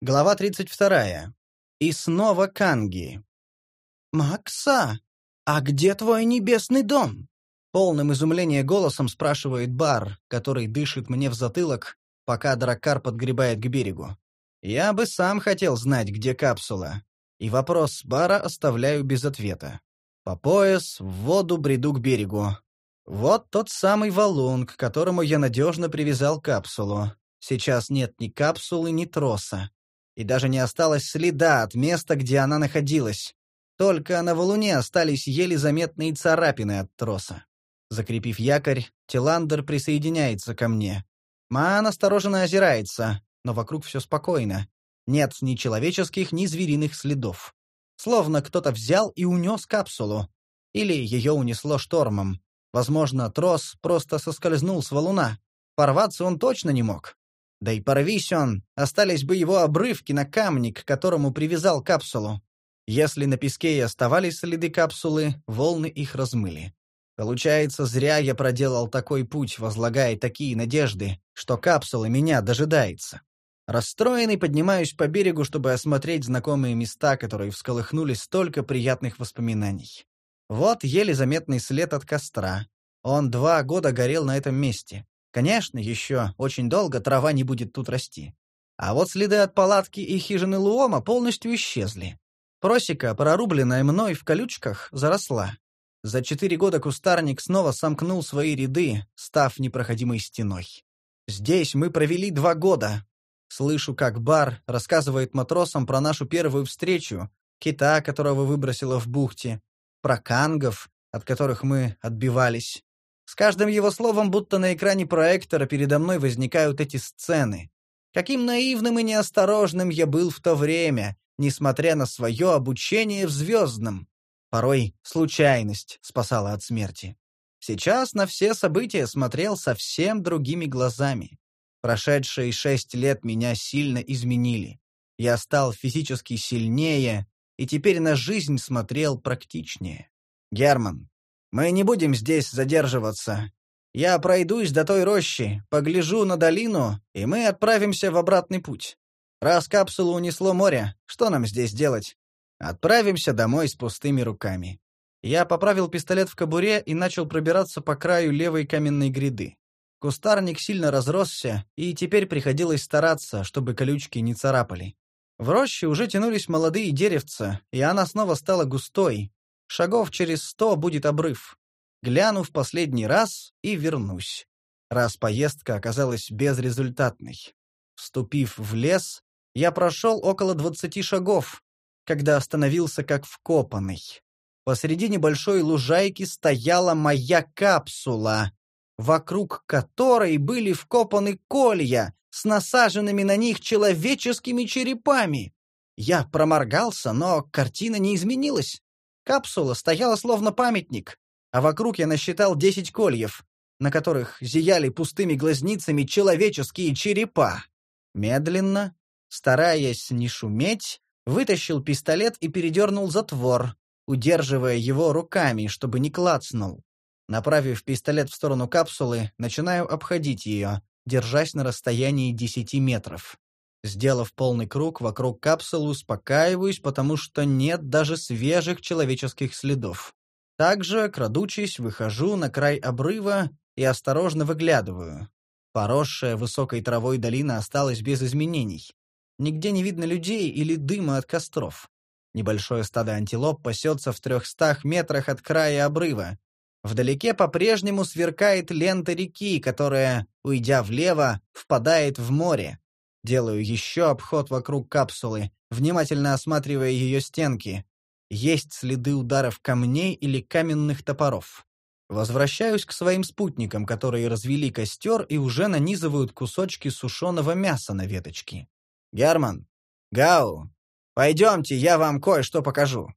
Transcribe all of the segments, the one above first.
Глава 32. И снова Канги. «Макса, а где твой небесный дом?» Полным изумления голосом спрашивает Бар, который дышит мне в затылок, пока драккар подгребает к берегу. Я бы сам хотел знать, где капсула. И вопрос Бара оставляю без ответа. По пояс, в воду бреду к берегу. Вот тот самый валун, к которому я надежно привязал капсулу. Сейчас нет ни капсулы, ни троса и даже не осталось следа от места, где она находилась. Только на валуне остались еле заметные царапины от троса. Закрепив якорь, Тиландер присоединяется ко мне. Маан осторожно озирается, но вокруг все спокойно. Нет ни человеческих, ни звериных следов. Словно кто-то взял и унес капсулу. Или ее унесло штормом. Возможно, трос просто соскользнул с валуна. Порваться он точно не мог. Да и порвись он, остались бы его обрывки на камне, к которому привязал капсулу. Если на песке и оставались следы капсулы, волны их размыли. Получается, зря я проделал такой путь, возлагая такие надежды, что капсула меня дожидается. Расстроенный поднимаюсь по берегу, чтобы осмотреть знакомые места, которые всколыхнули столько приятных воспоминаний. Вот еле заметный след от костра. Он два года горел на этом месте. Конечно, еще очень долго трава не будет тут расти. А вот следы от палатки и хижины Луома полностью исчезли. Просека, прорубленная мной в колючках, заросла. За четыре года кустарник снова сомкнул свои ряды, став непроходимой стеной. Здесь мы провели два года. Слышу, как Бар рассказывает матросам про нашу первую встречу, кита, которого выбросило в бухте, про кангов, от которых мы отбивались. С каждым его словом, будто на экране проектора передо мной возникают эти сцены. Каким наивным и неосторожным я был в то время, несмотря на свое обучение в звездном. Порой случайность спасала от смерти. Сейчас на все события смотрел совсем другими глазами. Прошедшие шесть лет меня сильно изменили. Я стал физически сильнее и теперь на жизнь смотрел практичнее. Герман, мы не будем здесь задерживаться. Я пройдусь до той рощи, погляжу на долину, и мы отправимся в обратный путь. Раз капсулу унесло море, что нам здесь делать? Отправимся домой с пустыми руками. Я поправил пистолет в кобуре и начал пробираться по краю левой каменной гряды. Кустарник сильно разросся, и теперь приходилось стараться, чтобы колючки не царапали. В роще уже тянулись молодые деревца, и она снова стала густой, Шагов через сто будет обрыв. Гляну в последний раз и вернусь. Раз поездка оказалась безрезультатной. Вступив в лес, я прошел около двадцати шагов, когда остановился как вкопанный. Посреди небольшой лужайки стояла моя капсула, вокруг которой были вкопаны колья с насаженными на них человеческими черепами. Я проморгался, но картина не изменилась. Капсула стояла словно памятник, а вокруг я насчитал десять кольев, на которых зияли пустыми глазницами человеческие черепа. Медленно, стараясь не шуметь, вытащил пистолет и передернул затвор, удерживая его руками, чтобы не клацнул. Направив пистолет в сторону капсулы, начинаю обходить ее, держась на расстоянии десяти метров. Сделав полный круг вокруг капсулы, успокаиваюсь, потому что нет даже свежих человеческих следов. Также, крадучись, выхожу на край обрыва и осторожно выглядываю. Поросшая высокой травой долина осталась без изменений. Нигде не видно людей или дыма от костров. Небольшое стадо антилоп пасется в трехстах метрах от края обрыва. Вдалеке по-прежнему сверкает лента реки, которая, уйдя влево, впадает в море. Делаю еще обход вокруг капсулы, внимательно осматривая ее стенки. Есть следы ударов камней или каменных топоров. Возвращаюсь к своим спутникам, которые развели костер и уже нанизывают кусочки сушеного мяса на веточки. «Герман! Гау! Пойдемте, я вам кое-что покажу!»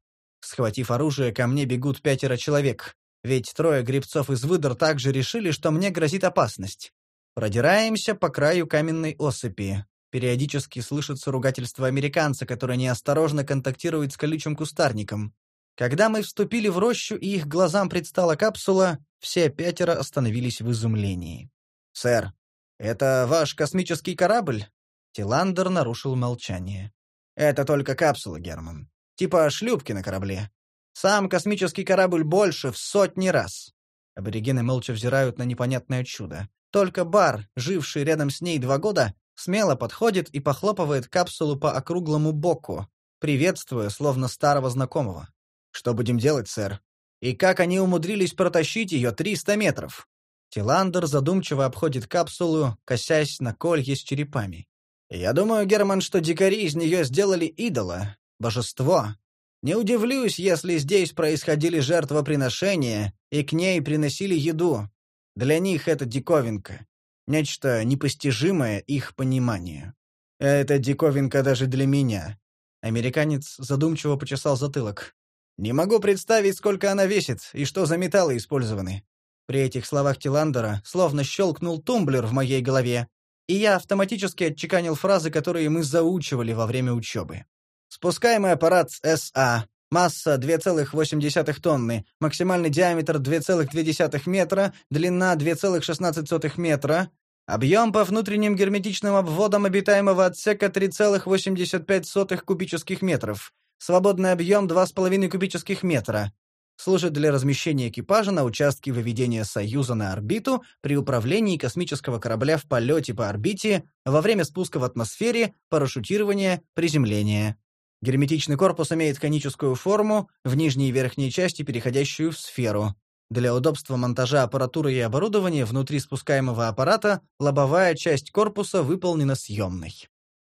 Схватив оружие, ко мне бегут пятеро человек, ведь трое грибцов из выдор также решили, что мне грозит опасность. Продираемся по краю каменной осыпи. Периодически слышится ругательство американца, который неосторожно контактирует с колючим кустарником. Когда мы вступили в рощу и их глазам предстала капсула, все пятеро остановились в изумлении. «Сэр, это ваш космический корабль?» Тиландер нарушил молчание. «Это только капсула, Герман. Типа шлюпки на корабле. Сам космический корабль больше в сотни раз». Аборигены молча взирают на непонятное чудо. Только Бар, живший рядом с ней два года, смело подходит и похлопывает капсулу по округлому боку, приветствуя, словно старого знакомого. «Что будем делать, сэр? И как они умудрились протащить ее 300 метров?» Тиландер задумчиво обходит капсулу, косясь на колье с черепами. «Я думаю, Герман, что дикари из нее сделали идола, божество. Не удивлюсь, если здесь происходили жертвоприношения, и к ней приносили еду. Для них это диковинка. Нечто непостижимое их пониманию. Это диковинка даже для меня. Американец задумчиво почесал затылок. Не могу представить, сколько она весит и что за металлы использованы. При этих словах Тиландера словно щелкнул тумблер в моей голове, и я автоматически отчеканил фразы, которые мы заучивали во время учебы. Спускаемый аппарат СА. Масса 2,8 тонны, максимальный диаметр 2,2 метра, длина 2,16 метра, объем по внутренним герметичным обводам обитаемого отсека 3,85 кубических метров, свободный объем 2,5 кубических метра, служит для размещения экипажа на участке выведения Союза на орбиту при управлении космического корабля в полете по орбите во время спуска в атмосфере, парашютирования, приземления. Герметичный корпус имеет коническую форму, в нижней и верхней части переходящую в сферу. Для удобства монтажа аппаратуры и оборудования внутри спускаемого аппарата лобовая часть корпуса выполнена съемной.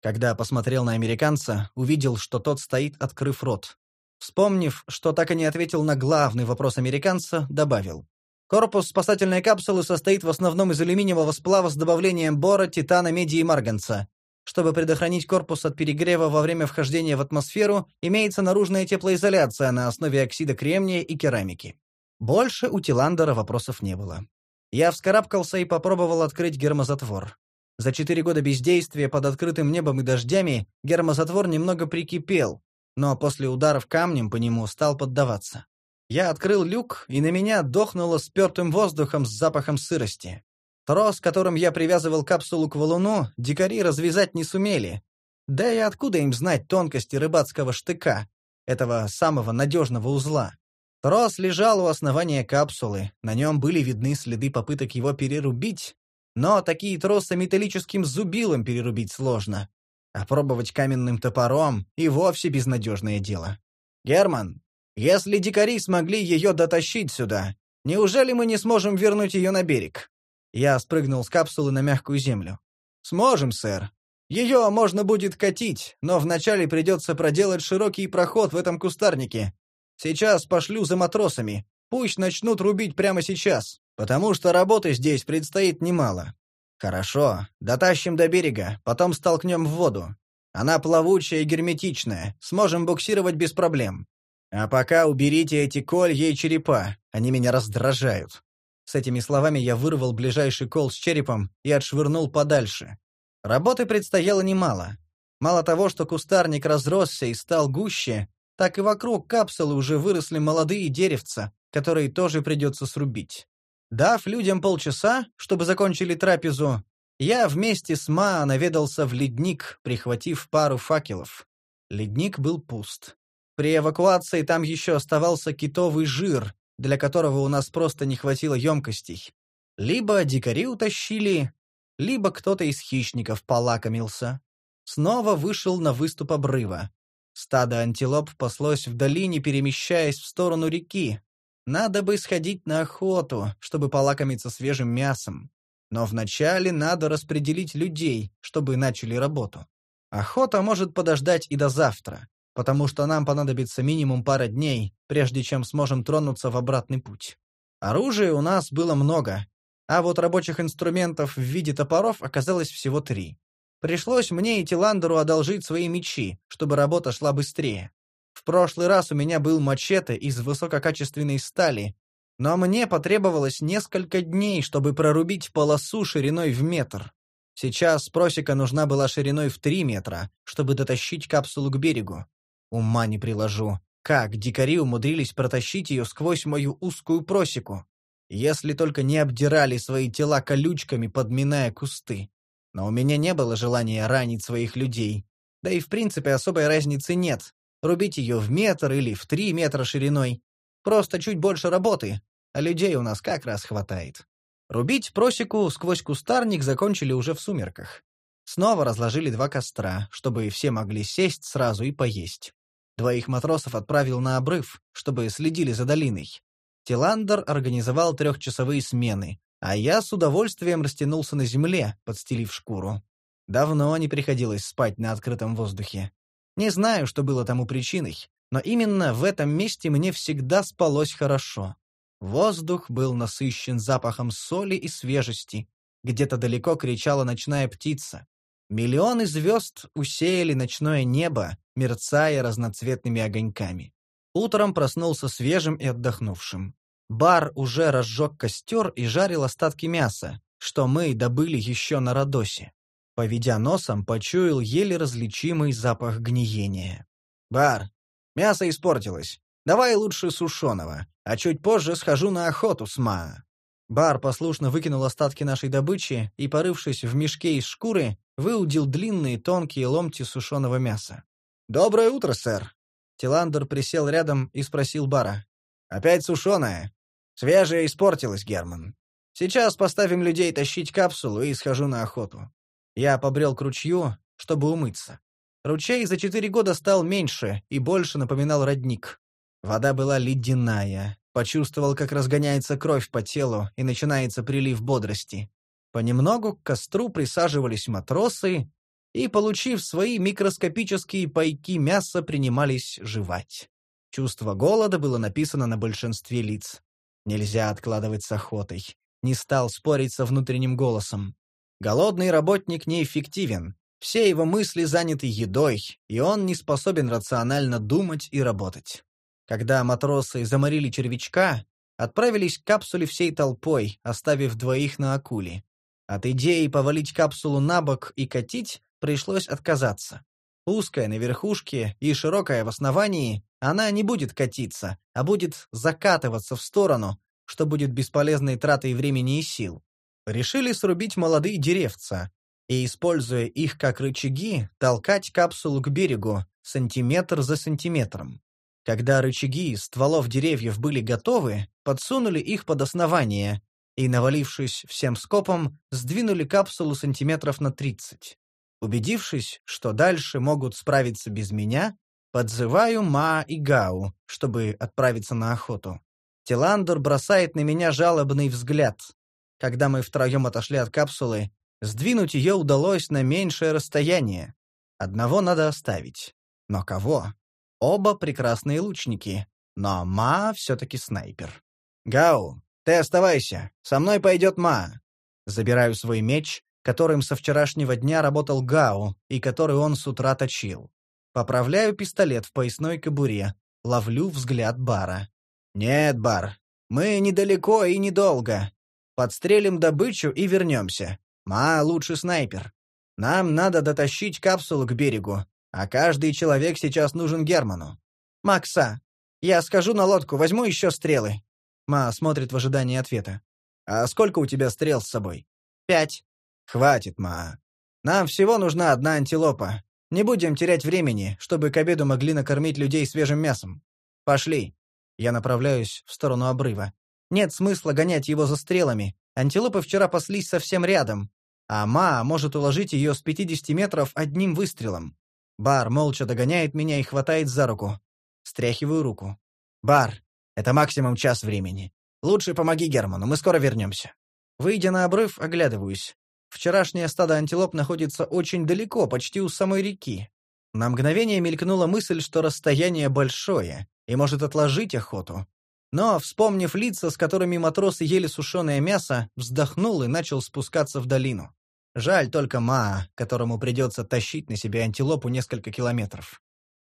Когда посмотрел на американца, увидел, что тот стоит, открыв рот. Вспомнив, что так и не ответил на главный вопрос американца, добавил. Корпус спасательной капсулы состоит в основном из алюминиевого сплава с добавлением бора, титана, меди и марганца. Чтобы предохранить корпус от перегрева во время вхождения в атмосферу, имеется наружная теплоизоляция на основе оксида кремния и керамики. Больше у Тиландера вопросов не было. Я вскарабкался и попробовал открыть гермозатвор. За четыре года бездействия под открытым небом и дождями гермозатвор немного прикипел, но после ударов камнем по нему стал поддаваться. Я открыл люк, и на меня дохнуло спертым воздухом с запахом сырости. Трос, которым я привязывал капсулу к валуну, дикари развязать не сумели. Да и откуда им знать тонкости рыбацкого штыка, этого самого надежного узла? Трос лежал у основания капсулы, на нем были видны следы попыток его перерубить, но такие тросы металлическим зубилом перерубить сложно. А пробовать каменным топором и вовсе безнадежное дело. «Герман, если дикари смогли ее дотащить сюда, неужели мы не сможем вернуть ее на берег?» Я спрыгнул с капсулы на мягкую землю. «Сможем, сэр. Ее можно будет катить, но вначале придется проделать широкий проход в этом кустарнике. Сейчас пошлю за матросами. Пусть начнут рубить прямо сейчас, потому что работы здесь предстоит немало. Хорошо, дотащим до берега, потом столкнем в воду. Она плавучая и герметичная, сможем буксировать без проблем. А пока уберите эти колья и черепа, они меня раздражают. С этими словами я вырвал ближайший кол с черепом и отшвырнул подальше. Работы предстояло немало. Мало того, что кустарник разросся и стал гуще, так и вокруг капсулы уже выросли молодые деревца, которые тоже придется срубить. Дав людям полчаса, чтобы закончили трапезу, я вместе с Ма наведался в ледник, прихватив пару факелов. Ледник был пуст. При эвакуации там еще оставался китовый жир, для которого у нас просто не хватило емкостей. Либо дикари утащили, либо кто-то из хищников полакомился. Снова вышел на выступ обрыва. Стадо антилоп паслось в долине, перемещаясь в сторону реки. Надо бы сходить на охоту, чтобы полакомиться свежим мясом. Но вначале надо распределить людей, чтобы начали работу. Охота может подождать и до завтра потому что нам понадобится минимум пара дней, прежде чем сможем тронуться в обратный путь. Оружия у нас было много, а вот рабочих инструментов в виде топоров оказалось всего три. Пришлось мне и Тиландеру одолжить свои мечи, чтобы работа шла быстрее. В прошлый раз у меня был мачете из высококачественной стали, но мне потребовалось несколько дней, чтобы прорубить полосу шириной в метр. Сейчас просека нужна была шириной в три метра, чтобы дотащить капсулу к берегу. Ума не приложу. Как дикари умудрились протащить ее сквозь мою узкую просеку? Если только не обдирали свои тела колючками, подминая кусты. Но у меня не было желания ранить своих людей. Да и в принципе особой разницы нет, рубить ее в метр или в три метра шириной. Просто чуть больше работы, а людей у нас как раз хватает. Рубить просеку сквозь кустарник закончили уже в сумерках. Снова разложили два костра, чтобы все могли сесть сразу и поесть. Двоих матросов отправил на обрыв, чтобы следили за долиной. Тиландер организовал трехчасовые смены, а я с удовольствием растянулся на земле, подстелив шкуру. Давно не приходилось спать на открытом воздухе. Не знаю, что было тому причиной, но именно в этом месте мне всегда спалось хорошо. Воздух был насыщен запахом соли и свежести. Где-то далеко кричала ночная птица. Миллионы звезд усеяли ночное небо, мерцая разноцветными огоньками. Утром проснулся свежим и отдохнувшим. Бар уже разжег костер и жарил остатки мяса, что мы добыли еще на Родосе. Поведя носом, почуял еле различимый запах гниения. «Бар, мясо испортилось. Давай лучше сушеного, а чуть позже схожу на охоту с Маа». Бар послушно выкинул остатки нашей добычи и, порывшись в мешке из шкуры, выудил длинные тонкие ломти сушеного мяса. «Доброе утро, сэр!» Тиландер присел рядом и спросил Бара. «Опять сушеное?» «Свежее испортилось, Герман. Сейчас поставим людей тащить капсулу и схожу на охоту. Я побрел к ручью, чтобы умыться. Ручей за четыре года стал меньше и больше напоминал родник. Вода была ледяная. Почувствовал, как разгоняется кровь по телу и начинается прилив бодрости. Понемногу к костру присаживались матросы и, получив свои микроскопические пайки мяса, принимались жевать. Чувство голода было написано на большинстве лиц. Нельзя откладывать с охотой. Не стал спорить со внутренним голосом. Голодный работник неэффективен. Все его мысли заняты едой, и он не способен рационально думать и работать. Когда матросы заморили червячка, отправились к капсуле всей толпой, оставив двоих на акуле. От идеи повалить капсулу на бок и катить пришлось отказаться. Узкая на верхушке и широкая в основании, она не будет катиться, а будет закатываться в сторону, что будет бесполезной тратой времени и сил решили срубить молодые деревца и, используя их как рычаги, толкать капсулу к берегу сантиметр за сантиметром. Когда рычаги стволов деревьев были готовы, подсунули их под основание и, навалившись всем скопом, сдвинули капсулу сантиметров на 30. Убедившись, что дальше могут справиться без меня, подзываю Ма и Гау, чтобы отправиться на охоту. Тиландер бросает на меня жалобный взгляд, когда мы втроем отошли от капсулы, сдвинуть ее удалось на меньшее расстояние. Одного надо оставить. Но кого? Оба прекрасные лучники, но Ма все-таки снайпер. «Гау, ты оставайся, со мной пойдет Ма». Забираю свой меч, которым со вчерашнего дня работал Гау и который он с утра точил. Поправляю пистолет в поясной кобуре, ловлю взгляд Бара. «Нет, Бар, мы недалеко и недолго. Подстрелим добычу и вернемся. Ма лучший снайпер. Нам надо дотащить капсулу к берегу, а каждый человек сейчас нужен Герману. Макса, я скажу на лодку, возьму еще стрелы. Ма смотрит в ожидании ответа. А сколько у тебя стрел с собой? Пять. Хватит, Ма. Нам всего нужна одна антилопа. Не будем терять времени, чтобы к обеду могли накормить людей свежим мясом. Пошли. Я направляюсь в сторону обрыва. Нет смысла гонять его за стрелами. Антилопы вчера паслись совсем рядом, а Ма может уложить ее с 50 метров одним выстрелом. Бар молча догоняет меня и хватает за руку. Стряхиваю руку. «Бар, это максимум час времени. Лучше помоги Герману, мы скоро вернемся». Выйдя на обрыв, оглядываюсь. Вчерашнее стадо антилоп находится очень далеко, почти у самой реки. На мгновение мелькнула мысль, что расстояние большое и может отложить охоту, но, вспомнив лица, с которыми матросы ели сушеное мясо, вздохнул и начал спускаться в долину. Жаль только Маа, которому придется тащить на себе антилопу несколько километров.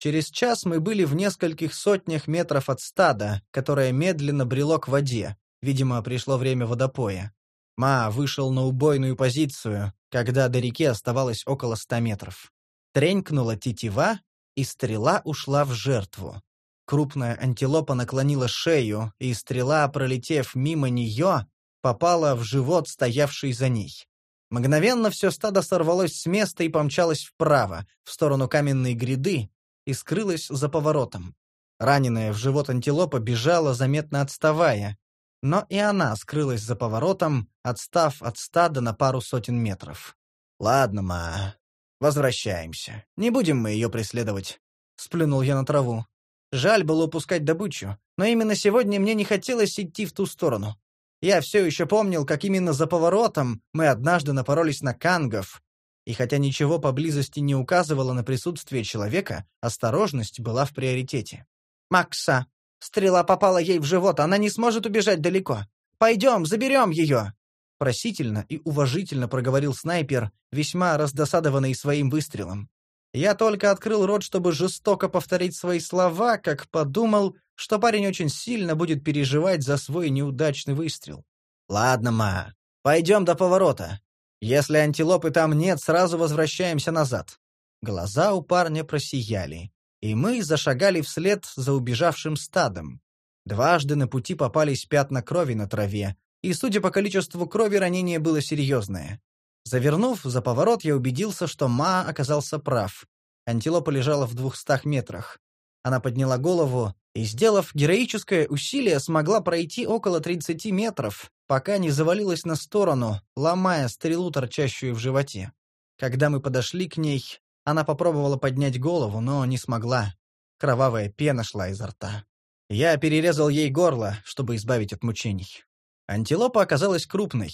Через час мы были в нескольких сотнях метров от стада, которое медленно брело к воде. Видимо, пришло время водопоя. Ма вышел на убойную позицию, когда до реки оставалось около ста метров. Тренькнула тетива, и стрела ушла в жертву. Крупная антилопа наклонила шею, и стрела, пролетев мимо нее, попала в живот стоявший за ней. Мгновенно все стадо сорвалось с места и помчалось вправо, в сторону каменной гряды, и скрылось за поворотом. Раненая в живот антилопа бежала, заметно отставая, но и она скрылась за поворотом, отстав от стада на пару сотен метров. «Ладно, ма, возвращаемся. Не будем мы ее преследовать», — сплюнул я на траву. Жаль было упускать добычу, но именно сегодня мне не хотелось идти в ту сторону. Я все еще помнил, как именно за поворотом мы однажды напоролись на кангов, и хотя ничего поблизости не указывало на присутствие человека, осторожность была в приоритете. «Макса! Стрела попала ей в живот, она не сможет убежать далеко. Пойдем, заберем ее!» Просительно и уважительно проговорил снайпер, весьма раздосадованный своим выстрелом. Я только открыл рот, чтобы жестоко повторить свои слова, как подумал, что парень очень сильно будет переживать за свой неудачный выстрел. «Ладно, ма, пойдем до поворота. Если антилопы там нет, сразу возвращаемся назад». Глаза у парня просияли, и мы зашагали вслед за убежавшим стадом. Дважды на пути попались пятна крови на траве, и, судя по количеству крови, ранение было серьезное. Завернув за поворот, я убедился, что Ма оказался прав. Антилопа лежала в двухстах метрах. Она подняла голову и, сделав героическое усилие, смогла пройти около 30 метров, пока не завалилась на сторону, ломая стрелу, торчащую в животе. Когда мы подошли к ней, она попробовала поднять голову, но не смогла. Кровавая пена шла изо рта. Я перерезал ей горло, чтобы избавить от мучений. Антилопа оказалась крупной.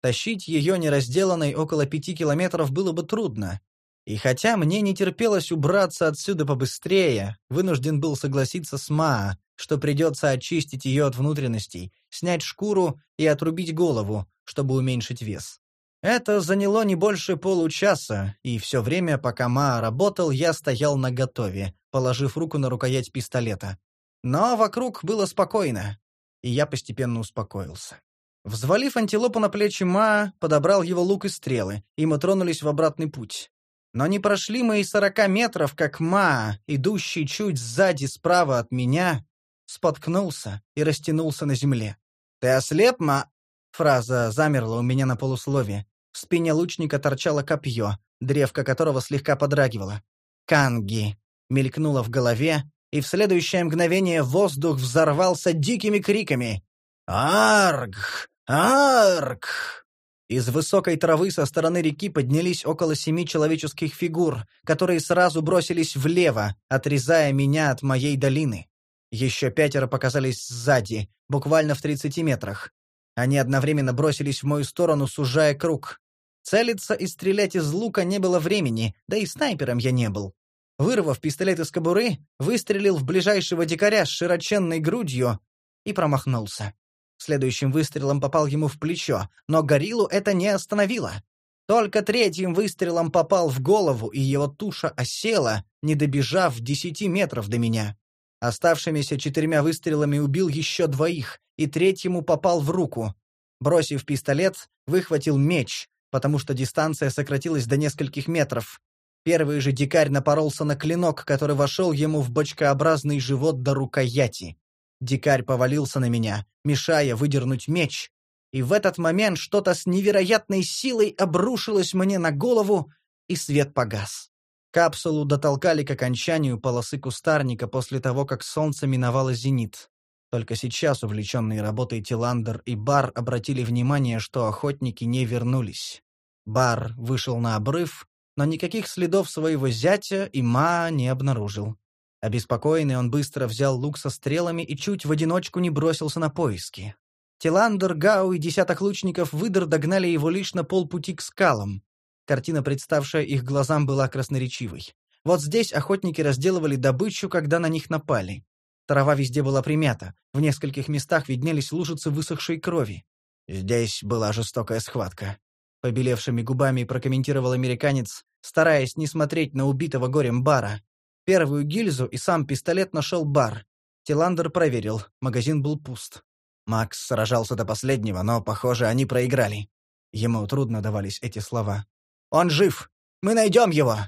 Тащить ее неразделанной около пяти километров было бы трудно, и хотя мне не терпелось убраться отсюда побыстрее, вынужден был согласиться с Маа, что придется очистить ее от внутренностей, снять шкуру и отрубить голову, чтобы уменьшить вес. Это заняло не больше получаса, и все время, пока Маа работал, я стоял наготове, положив руку на рукоять пистолета. Но вокруг было спокойно, и я постепенно успокоился. Взвалив антилопу на плечи Маа, подобрал его лук и стрелы, и мы тронулись в обратный путь. Но не прошли мы и сорока метров, как Ма, идущий чуть сзади справа от меня, споткнулся и растянулся на земле. «Ты ослеп, Ма?» Фраза замерла у меня на полуслове. В спине лучника торчало копье, древко которого слегка подрагивало. «Канги!» мелькнуло в голове, и в следующее мгновение воздух взорвался дикими криками. «Арг! Арг!» Из высокой травы со стороны реки поднялись около семи человеческих фигур, которые сразу бросились влево, отрезая меня от моей долины. Еще пятеро показались сзади, буквально в тридцати метрах. Они одновременно бросились в мою сторону, сужая круг. Целиться и стрелять из лука не было времени, да и снайпером я не был. Вырвав пистолет из кобуры, выстрелил в ближайшего дикаря с широченной грудью и промахнулся. Следующим выстрелом попал ему в плечо, но гориллу это не остановило. Только третьим выстрелом попал в голову, и его туша осела, не добежав десяти метров до меня. Оставшимися четырьмя выстрелами убил еще двоих, и третьему попал в руку. Бросив пистолет, выхватил меч, потому что дистанция сократилась до нескольких метров. Первый же дикарь напоролся на клинок, который вошел ему в бочкообразный живот до рукояти. Дикарь повалился на меня, мешая выдернуть меч, и в этот момент что-то с невероятной силой обрушилось мне на голову, и свет погас. Капсулу дотолкали к окончанию полосы кустарника после того, как солнце миновало зенит. Только сейчас увлеченные работой Тиландер и Бар обратили внимание, что охотники не вернулись. Бар вышел на обрыв, но никаких следов своего зятя и Ма не обнаружил. Обеспокоенный, он быстро взял лук со стрелами и чуть в одиночку не бросился на поиски. Тиландер, Гау и десяток лучников выдор догнали его лишь на полпути к скалам. Картина, представшая их глазам, была красноречивой. Вот здесь охотники разделывали добычу, когда на них напали. Трава везде была примята, в нескольких местах виднелись лужицы высохшей крови. Здесь была жестокая схватка. Побелевшими губами прокомментировал американец, стараясь не смотреть на убитого горем бара. Первую гильзу и сам пистолет нашел бар. Тиландер проверил, магазин был пуст. Макс сражался до последнего, но, похоже, они проиграли. Ему трудно давались эти слова. «Он жив! Мы найдем его!»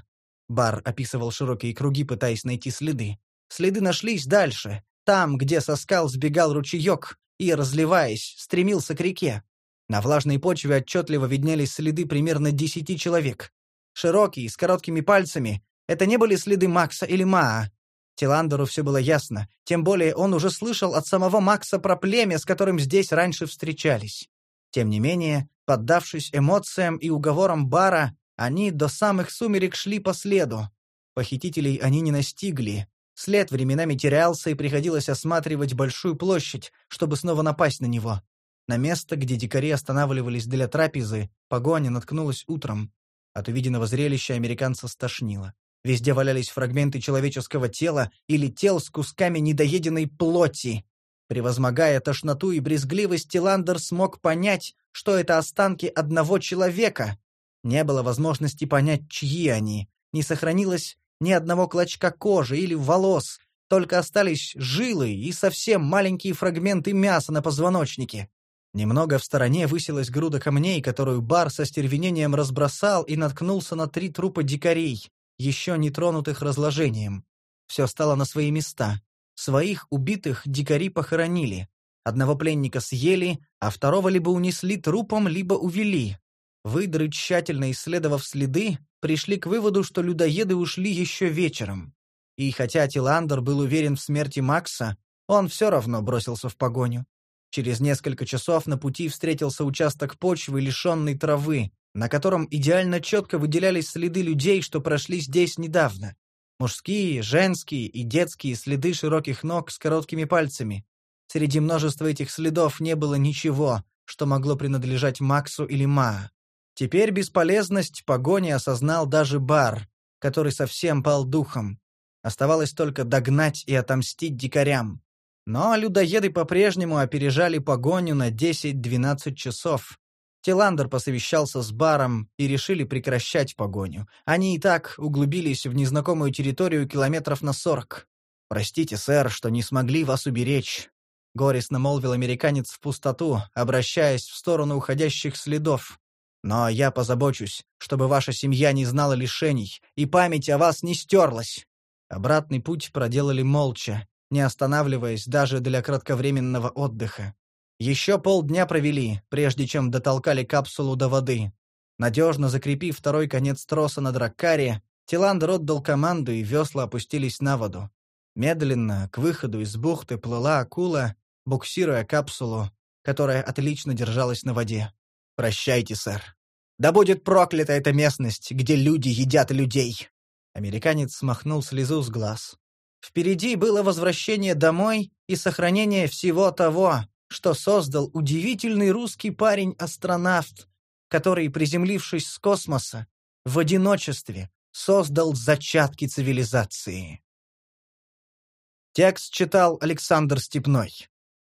Бар описывал широкие круги, пытаясь найти следы. Следы нашлись дальше, там, где со скал сбегал ручеек и, разливаясь, стремился к реке. На влажной почве отчетливо виднелись следы примерно десяти человек. Широкие, с короткими пальцами. Это не были следы Макса или Маа. Тиландеру все было ясно, тем более он уже слышал от самого Макса про племя, с которым здесь раньше встречались. Тем не менее, поддавшись эмоциям и уговорам Бара, они до самых сумерек шли по следу. Похитителей они не настигли. След временами терялся, и приходилось осматривать большую площадь, чтобы снова напасть на него. На место, где дикари останавливались для трапезы, погоня наткнулась утром. От увиденного зрелища американца стошнило. Везде валялись фрагменты человеческого тела или тел с кусками недоеденной плоти. Превозмогая тошноту и брезгливость, Тиландер смог понять, что это останки одного человека. Не было возможности понять, чьи они. Не сохранилось ни одного клочка кожи или волос, только остались жилы и совсем маленькие фрагменты мяса на позвоночнике. Немного в стороне высилась груда камней, которую бар со стервенением разбросал и наткнулся на три трупа дикарей, еще не тронутых разложением. Все стало на свои места. Своих убитых дикари похоронили. Одного пленника съели, а второго либо унесли трупом, либо увели. Выдры, тщательно исследовав следы, пришли к выводу, что людоеды ушли еще вечером. И хотя Тиландер был уверен в смерти Макса, он все равно бросился в погоню. Через несколько часов на пути встретился участок почвы, лишенный травы, на котором идеально четко выделялись следы людей, что прошли здесь недавно. Мужские, женские и детские следы широких ног с короткими пальцами. Среди множества этих следов не было ничего, что могло принадлежать Максу или Ма. Теперь бесполезность погони осознал даже Бар, который совсем пал духом. Оставалось только догнать и отомстить дикарям. Но людоеды по-прежнему опережали погоню на 10-12 часов. Тиландер посовещался с Баром и решили прекращать погоню. Они и так углубились в незнакомую территорию километров на 40. «Простите, сэр, что не смогли вас уберечь», — горестно молвил американец в пустоту, обращаясь в сторону уходящих следов. «Но я позабочусь, чтобы ваша семья не знала лишений, и память о вас не стерлась». Обратный путь проделали молча, не останавливаясь даже для кратковременного отдыха. Еще полдня провели, прежде чем дотолкали капсулу до воды. Надежно закрепив второй конец троса на драккаре, Тиландер отдал команду, и весла опустились на воду. Медленно к выходу из бухты плыла акула, буксируя капсулу, которая отлично держалась на воде. «Прощайте, сэр. Да будет проклята эта местность, где люди едят людей!» Американец смахнул слезу с глаз. Впереди было возвращение домой и сохранение всего того, что создал удивительный русский парень-астронавт, который, приземлившись с космоса, в одиночестве создал зачатки цивилизации. Текст читал Александр Степной.